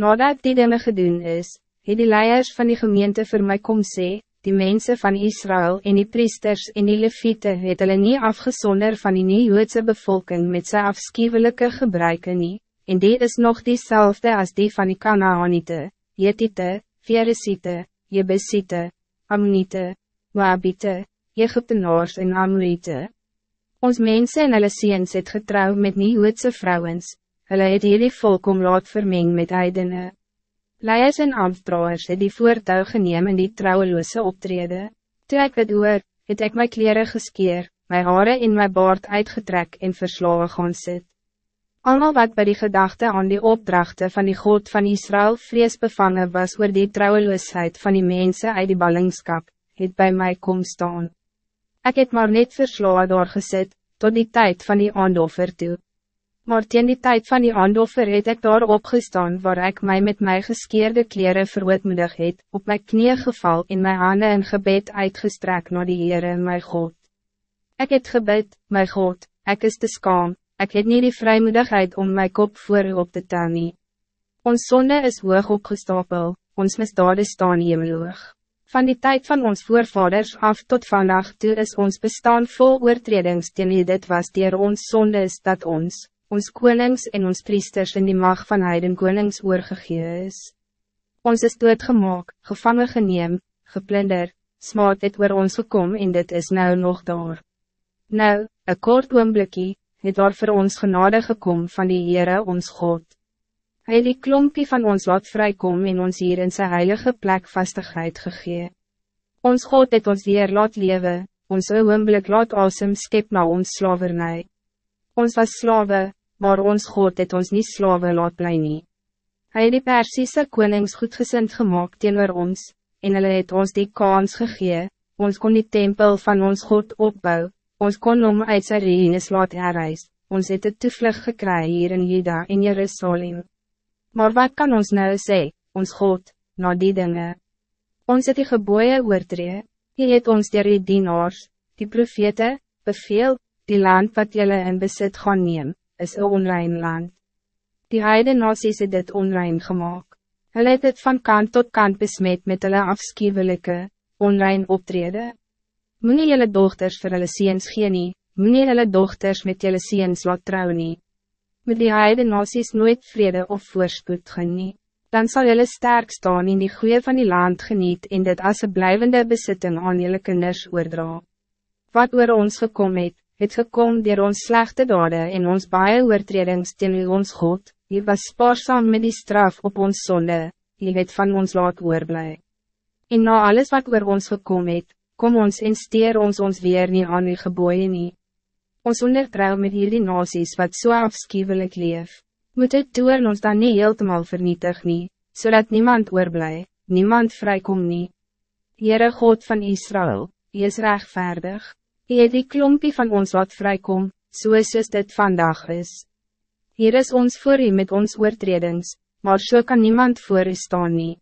Nadat die dinge gedoen is, het die leiers van die gemeente voor mij kom sê, die mensen van Israël en die priesters en die leviete het hulle nie afgesonder van die nie-Joodse bevolking met sy afschuwelijke gebruiken nie, en die is nog diezelfde als die van die Kanaanite, Jetite, Veresite, Jebesite, Ammonite, Moabite, Egyptenaars en Amorite. Ons mensen en hulle seens het getrouw met nie-Joodse vrouwens, hulle het hierdie volk om laat vermeng met heidene. Leiers en ambtrouwers het die voertuig geneem in die trouweloze optrede. Toe ek het oor, het ek my kleren geskeer, my haren in my baard uitgetrek en verslagen gaan sit. Allemaal wat bij die gedachte aan die opdrachten van die God van Israël vrees bevangen was oor die trouweloosheid van die mensen uit die ballingskap, het bij mij kom staan. Ik het maar net verslagen doorgezet, tot die tijd van die aandoffer toe. Maar teen die tijd van die aandoffer het ek daar opgestaan waar ik mij met mijn geskeerde kleren verwoedmoedig het, op mijn knieën geval in mijn handen en gebed uitgestrekt naar die Heere my God. Ik het gebed, my God, ik is te skaam, ik het niet die vrijmoedigheid om mijn kop voor u op te tel nie. Ons zonde is hoog opgestapel, ons misdade staan hemeloog. Van die tijd van ons voorvaders af tot vandaag toe is ons bestaan vol oortredings teen dit was dier ons zonde is dat ons, ons konings en ons priesters in die mag van heiden konings oorgegee is. Ons is doodgemaak, gevangen geneem, geplunder, smaad het oor ons gekom en dit is nou nog daar. Nou, een kort oomblikkie, het daar voor ons genade gekom van die Heere ons God. Hij het die klompie van ons laat vrykom en ons hier in sy heilige plek vastigheid gegee. Ons God het ons weer laat lewe, ons oomblik laat asem skep na ons slavernij. Ons was slawe, maar ons God het ons niet slawe laat bly nie. Hy het die Persische konings goedgesind gemaakt teenoor ons, en hulle het ons die kans gegee, ons kon die tempel van ons God opbou, ons kon om uit sy reines laat herreis, ons het het toevlug gekry hier in Juda en Jerusalem. Maar wat kan ons nou sê, ons God, na die dingen? Ons het die geboeie oortree, die het ons dier die dienaars, die profete, beveel, die land wat jullie in besit gaan neem, is een onrein land. Die heide nasies het dit onrein gemaakt. Hulle het het van kant tot kant besmet met hulle afschuwelijke, onrein optrede. Moenie jylle dochters vir hulle seens gee nie, moenie jylle dochters met jylle seens laat trou nie met die heide nasies nooit vrede of voorspoed genie. Dan zal jullie sterk staan in die goeie van die land geniet en dit as een blijvende besitting aan jullie kinders oordra. Wat oor ons gekom het, het gekom dier ons slechte dade en ons baie oortredings teen ons God, die was spaarsam met die straf op ons zonde, die het van ons laat oorblij. En na alles wat oor ons gekom het, kom ons en steer ons ons weer niet aan die geboeie nie. Ons ondertrouw met hierdie nasies wat so afschuwelijk leef, moet het toer ons dan niet heeltemal vernietig nie, zodat niemand oorblij, niemand vrijkom nie. Heere God van Israël, die is rechtvaardig, die het die klompie van ons wat vrijkom, soos is dit vandaag is. Hier is ons voor u met ons oortredings, maar so kan niemand voor u staan nie.